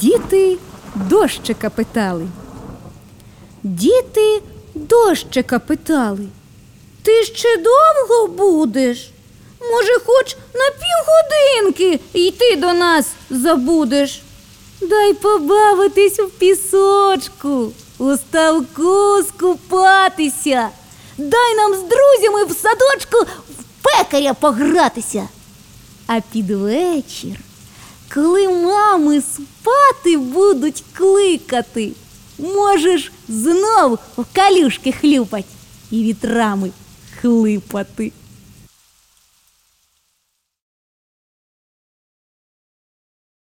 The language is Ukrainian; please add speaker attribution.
Speaker 1: Діти дощика питали. Діти дощика питали. Ти ще довго будеш? Може, хоч на півгодинки йти до нас забудеш? Дай побавитись в пісочку, у ставку скупатися. Дай нам з друзями в садочку в пекаря погратися. А під вечір, коли мами спати будуть кликати, можеш знов в калюшки хлюпать і вітрами хлипати.